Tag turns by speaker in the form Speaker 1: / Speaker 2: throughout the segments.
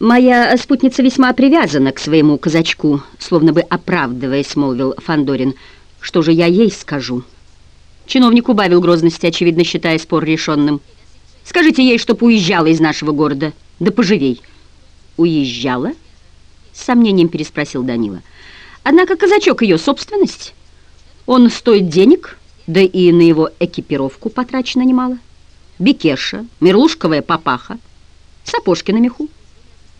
Speaker 1: «Моя спутница весьма привязана к своему казачку», словно бы оправдываясь, молвил Фандорин. «Что же я ей скажу?» Чиновник убавил грозности, очевидно считая спор решенным. «Скажите ей, чтоб уезжала из нашего города, да поживей». «Уезжала?» — с сомнением переспросил Данила. «Однако казачок ее собственность. Он стоит денег, да и на его экипировку потрачено немало. Бекеша, мерлушковая папаха, сапожки на меху».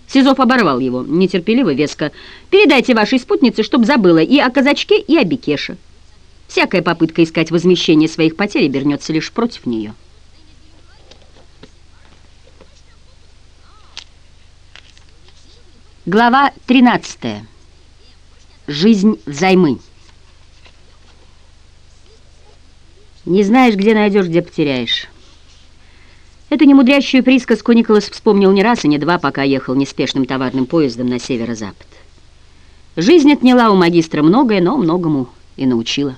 Speaker 1: Сизов оборвал его, нетерпеливо, веско. «Передайте вашей спутнице, чтоб забыла и о казачке, и о Бекеше. Всякая попытка искать возмещение своих потерь обернется лишь против нее». Глава 13. Жизнь взаймы. Не знаешь, где найдешь, где потеряешь. Эту немудрящую присказку Николас вспомнил не раз и не два, пока ехал неспешным товарным поездом на северо-запад. Жизнь отняла у магистра многое, но многому и научила.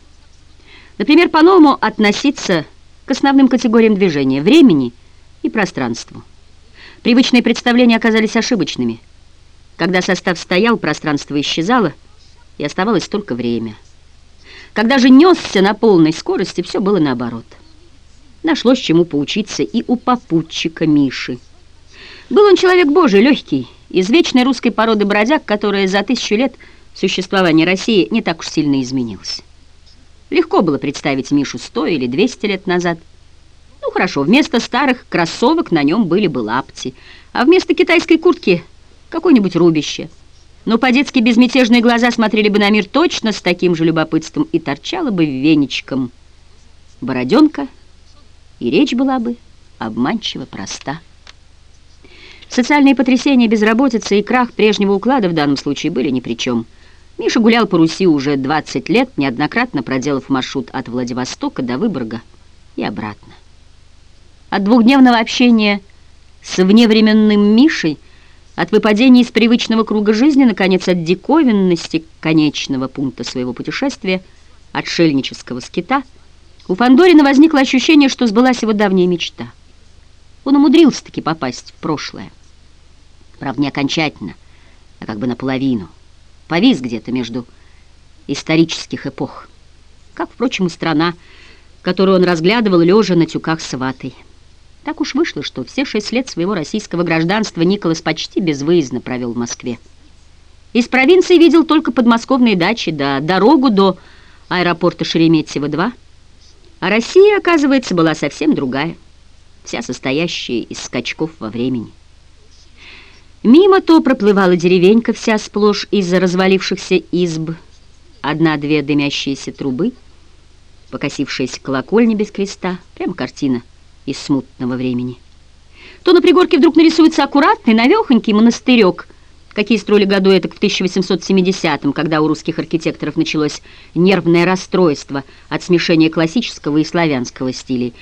Speaker 1: Например, по-новому относиться к основным категориям движения – времени и пространству. Привычные представления оказались ошибочными. Когда состав стоял, пространство исчезало, и оставалось только время. Когда же несся на полной скорости, все было наоборот – Нашлось чему поучиться и у попутчика Миши. Был он человек божий, легкий, из вечной русской породы бродяг, которая за тысячу лет существования России не так уж сильно изменилась. Легко было представить Мишу сто или двести лет назад. Ну хорошо, вместо старых кроссовок на нем были бы лапти, а вместо китайской куртки какое-нибудь рубище. Но по-детски безмятежные глаза смотрели бы на мир точно с таким же любопытством и торчала бы веничком. Бороденка — и речь была бы обманчиво проста. Социальные потрясения, безработица и крах прежнего уклада в данном случае были ни при чем. Миша гулял по Руси уже 20 лет, неоднократно проделав маршрут от Владивостока до Выборга и обратно. От двухдневного общения с вневременным Мишей, от выпадения из привычного круга жизни, наконец, от диковинности конечного пункта своего путешествия, отшельнического скита – у Фандорина возникло ощущение, что сбылась его давняя мечта. Он умудрился-таки попасть в прошлое. Правда, не окончательно, а как бы наполовину. Повис где-то между исторических эпох. Как, впрочем, и страна, которую он разглядывал, лежа на тюках с ватой. Так уж вышло, что все шесть лет своего российского гражданства Николас почти безвыездно провел в Москве. Из провинции видел только подмосковные дачи, да дорогу до аэропорта Шереметьево-2, а Россия, оказывается, была совсем другая, вся состоящая из скачков во времени. Мимо то проплывала деревенька вся сплошь из-за развалившихся изб, одна-две дымящиеся трубы, покосившаяся колокольня без креста, прямо картина из смутного времени. То на пригорке вдруг нарисуется аккуратный, навехонький монастырек — какие строили году это в 1870-м, когда у русских архитекторов началось нервное расстройство от смешения классического и славянского стилей.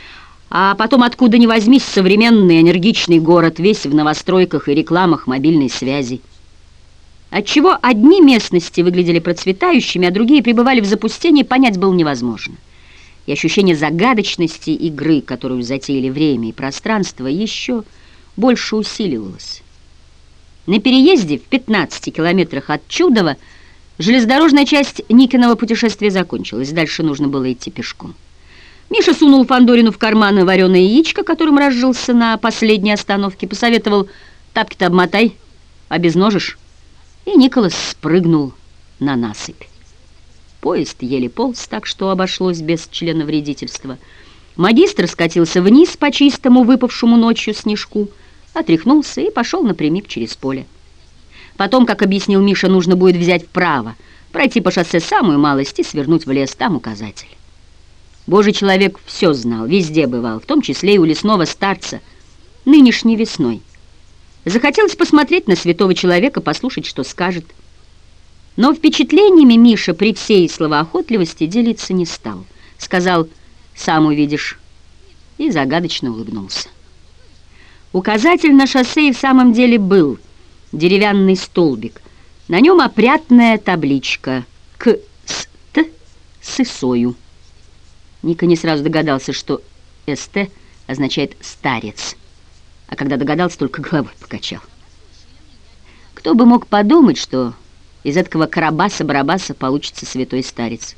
Speaker 1: А потом, откуда ни возьмись, современный энергичный город, весь в новостройках и рекламах мобильной связи. Отчего одни местности выглядели процветающими, а другие пребывали в запустении, понять было невозможно. И ощущение загадочности игры, которую затеяли время и пространство, еще больше усиливалось. На переезде в 15 километрах от Чудова железнодорожная часть Никиного путешествия закончилась. Дальше нужно было идти пешком. Миша сунул Фандорину в карман вареное яичко, которым разжился на последней остановке, посоветовал «тапки-то обмотай, обезножишь». И Николас спрыгнул на насыпь. Поезд еле полз, так что обошлось без члена вредительства. Магистр скатился вниз по чистому, выпавшему ночью снежку, отряхнулся и пошел напрямик через поле. Потом, как объяснил Миша, нужно будет взять вправо, пройти по шоссе самую малость и свернуть в лес, там указатель. Божий человек все знал, везде бывал, в том числе и у лесного старца, нынешней весной. Захотелось посмотреть на святого человека, послушать, что скажет. Но впечатлениями Миша при всей словоохотливости делиться не стал. Сказал «сам увидишь» и загадочно улыбнулся. Указатель на шоссе и в самом деле был деревянный столбик. На нем опрятная табличка «К с т с исою». Ника не сразу догадался, что «СТ» означает «старец», а когда догадался, только головой покачал. Кто бы мог подумать, что из этого карабаса-барабаса получится святой старец.